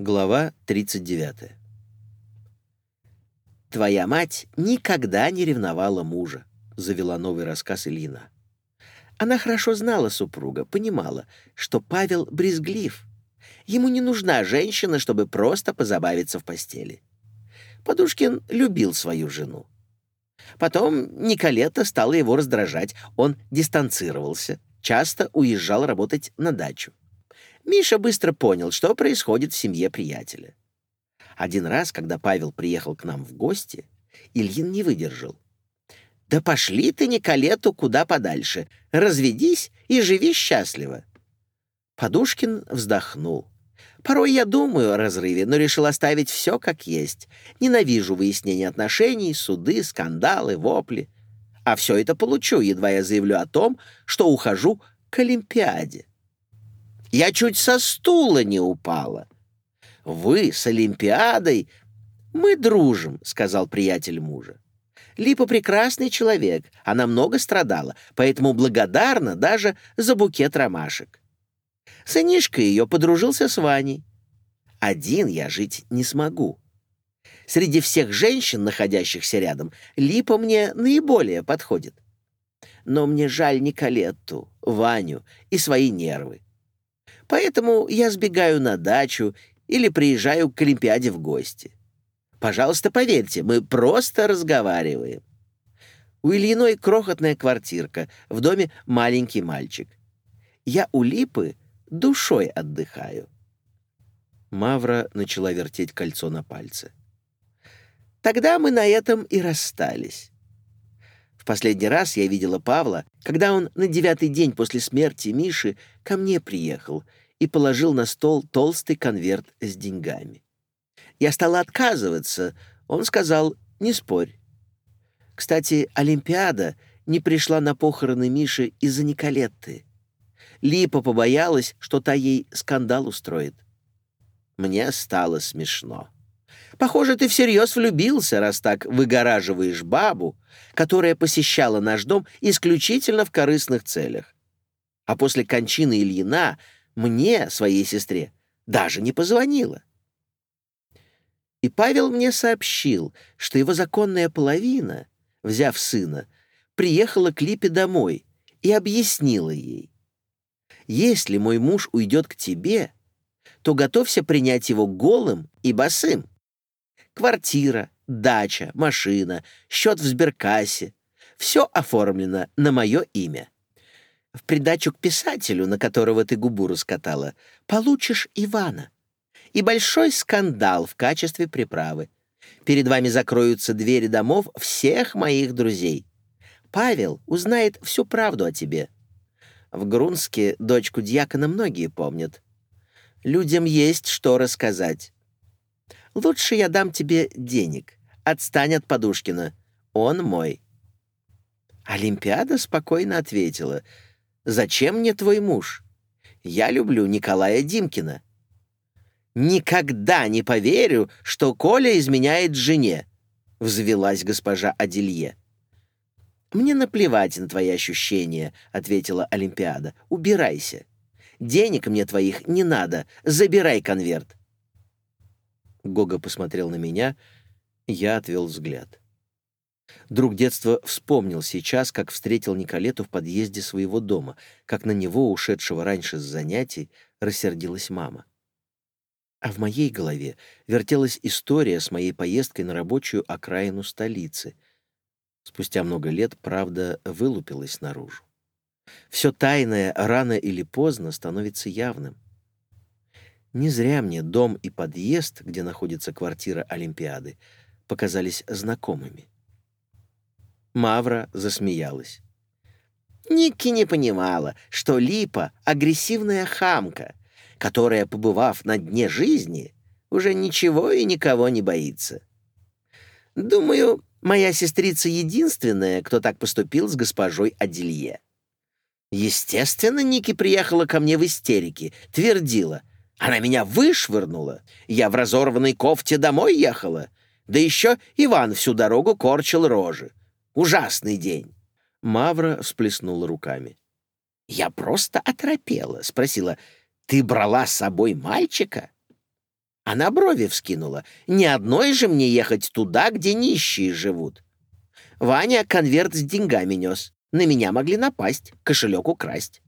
Глава 39. «Твоя мать никогда не ревновала мужа», — завела новый рассказ Ильина. Она хорошо знала супруга, понимала, что Павел брезглив. Ему не нужна женщина, чтобы просто позабавиться в постели. Подушкин любил свою жену. Потом Николета стала его раздражать, он дистанцировался, часто уезжал работать на дачу. Миша быстро понял, что происходит в семье приятеля. Один раз, когда Павел приехал к нам в гости, Ильин не выдержал. «Да пошли ты, Николету, куда подальше. Разведись и живи счастливо». Подушкин вздохнул. «Порой я думаю о разрыве, но решил оставить все как есть. Ненавижу выяснение отношений, суды, скандалы, вопли. А все это получу, едва я заявлю о том, что ухожу к Олимпиаде. Я чуть со стула не упала. Вы с Олимпиадой... Мы дружим, сказал приятель мужа. Липа прекрасный человек, она много страдала, поэтому благодарна даже за букет ромашек. Сынишка ее подружился с Ваней. Один я жить не смогу. Среди всех женщин, находящихся рядом, Липа мне наиболее подходит. Но мне жаль Николетту, Ваню и свои нервы. Поэтому я сбегаю на дачу или приезжаю к Олимпиаде в гости. Пожалуйста, поверьте, мы просто разговариваем. У Ильиной крохотная квартирка, в доме маленький мальчик. Я у Липы душой отдыхаю. Мавра начала вертеть кольцо на пальце. Тогда мы на этом и расстались. В последний раз я видела Павла, когда он на девятый день после смерти Миши ко мне приехал и положил на стол толстый конверт с деньгами. Я стала отказываться. Он сказал «не спорь». Кстати, Олимпиада не пришла на похороны Миши из-за Николетты. Липа побоялась, что та ей скандал устроит. Мне стало смешно. Похоже, ты всерьез влюбился, раз так выгораживаешь бабу, которая посещала наш дом исключительно в корыстных целях. А после кончины Ильина мне, своей сестре, даже не позвонила. И Павел мне сообщил, что его законная половина, взяв сына, приехала к Липе домой и объяснила ей. «Если мой муж уйдет к тебе, то готовься принять его голым и босым. Квартира, дача, машина, счет в сберкассе — все оформлено на мое имя. В придачу к писателю, на которого ты губу раскатала, получишь Ивана. И большой скандал в качестве приправы. Перед вами закроются двери домов всех моих друзей. Павел узнает всю правду о тебе. В Грунске дочку дьякона многие помнят. Людям есть что рассказать. Лучше я дам тебе денег. Отстань от Подушкина. Он мой». Олимпиада спокойно ответила. «Зачем мне твой муж? Я люблю Николая Димкина». «Никогда не поверю, что Коля изменяет жене», — взвелась госпожа Аделье. «Мне наплевать на твои ощущения», — ответила Олимпиада. «Убирайся. Денег мне твоих не надо. Забирай конверт». Гога посмотрел на меня, я отвел взгляд. Друг детства вспомнил сейчас, как встретил Николету в подъезде своего дома, как на него, ушедшего раньше с занятий, рассердилась мама. А в моей голове вертелась история с моей поездкой на рабочую окраину столицы. Спустя много лет правда вылупилась наружу. Все тайное рано или поздно становится явным. Не зря мне дом и подъезд, где находится квартира Олимпиады, показались знакомыми. Мавра засмеялась. Ники не понимала, что Липа — агрессивная хамка, которая, побывав на дне жизни, уже ничего и никого не боится. Думаю, моя сестрица единственная, кто так поступил с госпожой Аделье. Естественно, Ники приехала ко мне в истерике, твердила — она меня вышвырнула. Я в разорванной кофте домой ехала. Да еще Иван всю дорогу корчил рожи. Ужасный день. Мавра всплеснула руками. Я просто оторопела. Спросила, ты брала с собой мальчика? Она брови вскинула. «Ни одной же мне ехать туда, где нищие живут». Ваня конверт с деньгами нес. На меня могли напасть, кошелек украсть.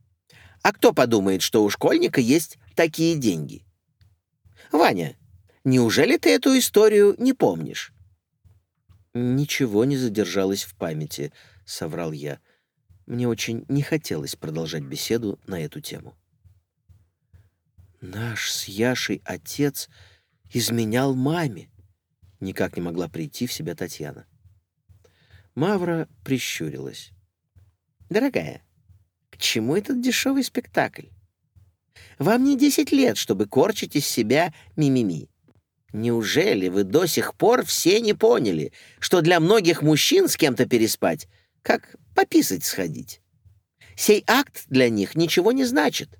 А кто подумает, что у школьника есть такие деньги? Ваня, неужели ты эту историю не помнишь? Ничего не задержалось в памяти, соврал я. Мне очень не хотелось продолжать беседу на эту тему. Наш с Яшей отец изменял маме. Никак не могла прийти в себя Татьяна. Мавра прищурилась. «Дорогая, к чему этот дешевый спектакль? Вам не десять лет, чтобы корчить из себя мимими. Неужели вы до сих пор все не поняли, что для многих мужчин с кем-то переспать, как пописать сходить? Сей акт для них ничего не значит.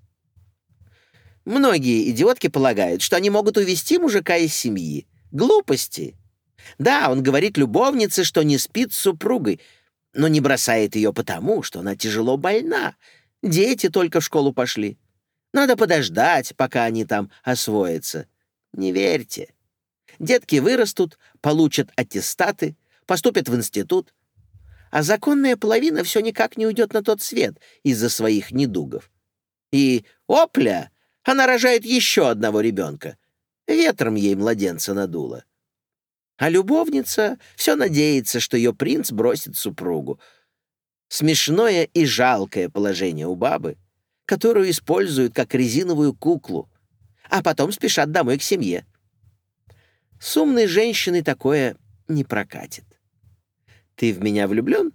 Многие идиотки полагают, что они могут увести мужика из семьи. Глупости. Да, он говорит любовнице, что не спит с супругой, но не бросает ее потому, что она тяжело больна. Дети только в школу пошли. Надо подождать, пока они там освоятся. Не верьте. Детки вырастут, получат аттестаты, поступят в институт. А законная половина все никак не уйдет на тот свет из-за своих недугов. И, опля, она рожает еще одного ребенка. Ветром ей младенца надуло. А любовница все надеется, что ее принц бросит супругу. Смешное и жалкое положение у бабы, которую используют как резиновую куклу, а потом спешат домой к семье. С умной женщиной такое не прокатит. Ты в меня влюблен?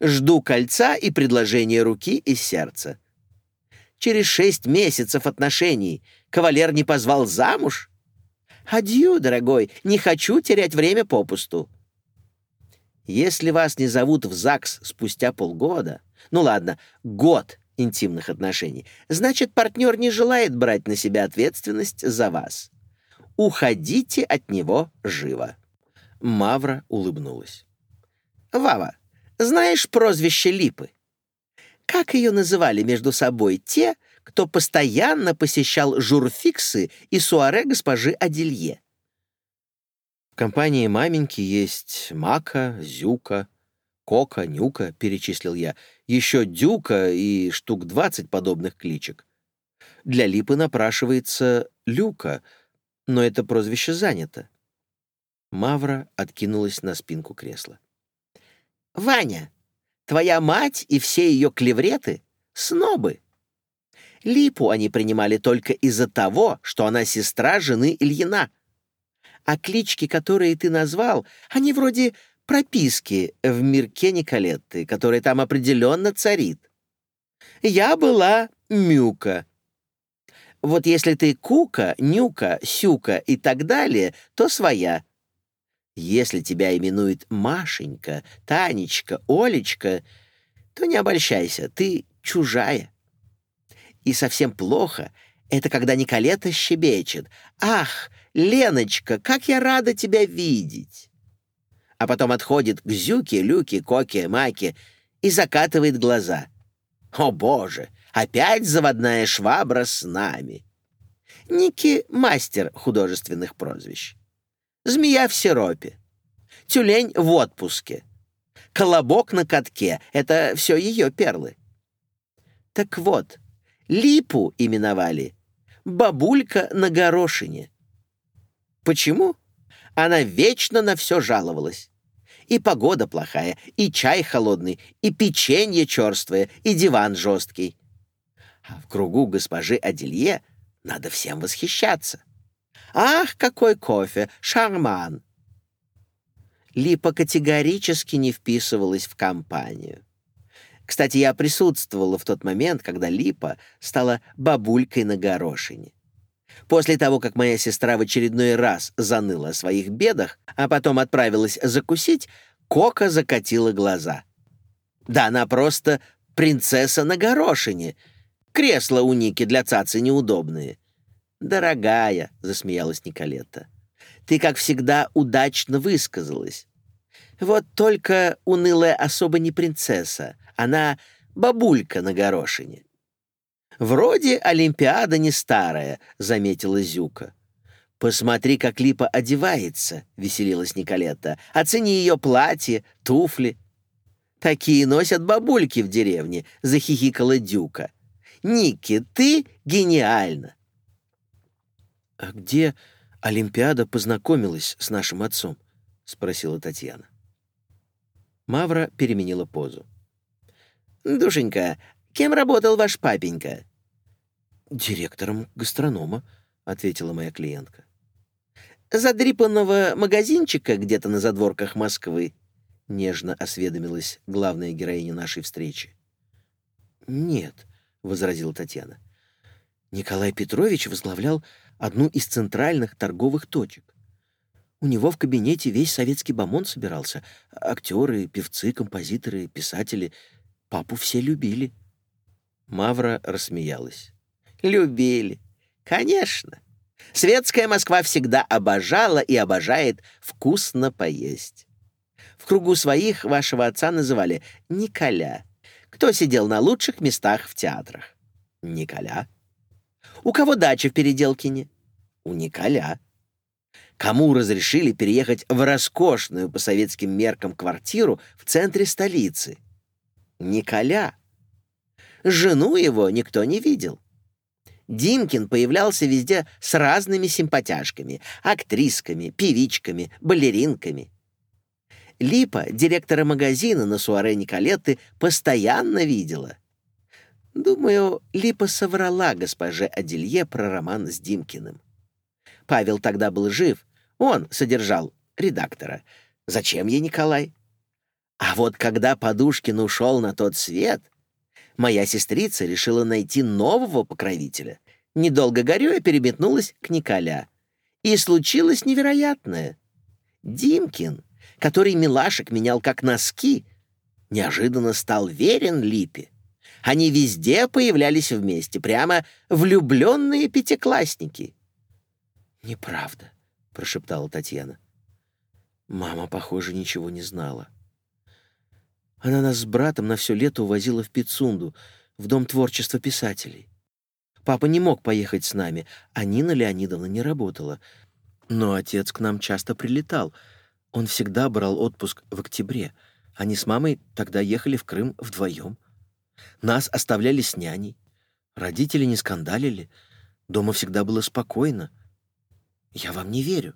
Жду кольца и предложения руки и сердца. Через шесть месяцев отношений кавалер не позвал замуж? Адью, дорогой, не хочу терять время попусту. Если вас не зовут в ЗАГС спустя полгода, ну ладно, год интимных отношений, значит, партнер не желает брать на себя ответственность за вас. Уходите от него живо. Мавра улыбнулась. Вава, знаешь прозвище Липы? Как ее называли между собой те, кто постоянно посещал журфиксы и суаре госпожи Аделье? В компании маменьки есть Мака, Зюка, Кока, Нюка, перечислил я, еще Дюка и штук двадцать подобных кличек. Для Липы напрашивается Люка, но это прозвище занято. Мавра откинулась на спинку кресла. «Ваня, Твоя мать и все ее клевреты — снобы. Липу они принимали только из-за того, что она сестра жены Ильина. А клички, которые ты назвал, они вроде прописки в мирке Николетты, которая там определенно царит. Я была Мюка. Вот если ты Кука, Нюка, Сюка и так далее, то своя. Если тебя именуют Машенька, Танечка, Олечка, то не обольщайся, ты чужая. И совсем плохо — это когда Николета щебечет. «Ах, Леночка, как я рада тебя видеть!» А потом отходит к Зюке, Люке, Коке, Маке и закатывает глаза. «О, Боже, опять заводная швабра с нами!» Ники — мастер художественных прозвищ. Змея в сиропе. Тюлень в отпуске. Колобок на катке — это все ее перлы. Так вот, липу именовали бабулька на горошине. Почему? Она вечно на все жаловалась. И погода плохая, и чай холодный, и печенье черствое, и диван жесткий. А в кругу госпожи Аделье надо всем восхищаться. Ах, какой кофе! Шарман!» Липа категорически не вписывалась в компанию. Кстати, я присутствовала в тот момент, когда Липа стала бабулькой на горошине. После того, как моя сестра в очередной раз заныла о своих бедах, а потом отправилась закусить, Кока закатила глаза. Да она просто принцесса на горошине. Кресла у Ники для цацы неудобные. «Дорогая», — засмеялась Николетта, — «ты, как всегда, удачно высказалась. Вот только унылая особо не принцесса, она бабулька на горошине». «Вроде Олимпиада не старая», — заметила Зюка. «Посмотри, как Липа одевается», — веселилась Николетта. «Оцени ее платье, туфли». «Такие носят бабульки в деревне», — захихикала Дюка. «Ники, ты гениальна!» «А где Олимпиада познакомилась с нашим отцом?» — спросила Татьяна. Мавра переменила позу. «Душенька, кем работал ваш папенька?» «Директором гастронома», — ответила моя клиентка. «Задрипанного магазинчика где-то на задворках Москвы?» — нежно осведомилась главная героиня нашей встречи. «Нет», — возразила Татьяна. Николай Петрович возглавлял одну из центральных торговых точек. У него в кабинете весь советский бомонд собирался. Актеры, певцы, композиторы, писатели. Папу все любили. Мавра рассмеялась. «Любили. Конечно. Светская Москва всегда обожала и обожает вкусно поесть. В кругу своих вашего отца называли Николя. Кто сидел на лучших местах в театрах? Николя. У кого дача в Переделкине? У Николя. Кому разрешили переехать в роскошную по советским меркам квартиру в центре столицы? Николя. Жену его никто не видел. Димкин появлялся везде с разными симпатяшками, актрисками, певичками, балеринками. Липа, директора магазина на суаре Николетты, постоянно видела. Думаю, Липа соврала госпоже Аделье про роман с Димкиным. Павел тогда был жив, он содержал редактора. Зачем ей Николай? А вот когда Подушкин ушел на тот свет, моя сестрица решила найти нового покровителя. Недолго горюя переметнулась к Николя. И случилось невероятное. Димкин, который милашек менял как носки, неожиданно стал верен Липе. Они везде появлялись вместе, прямо влюбленные пятиклассники. «Неправда», — прошептала Татьяна. Мама, похоже, ничего не знала. Она нас с братом на все лето увозила в Пицунду, в Дом творчества писателей. Папа не мог поехать с нами, а Нина Леонидовна не работала. Но отец к нам часто прилетал. Он всегда брал отпуск в октябре. Они с мамой тогда ехали в Крым вдвоем. Нас оставляли с няней. Родители не скандалили. Дома всегда было спокойно. Я вам не верю.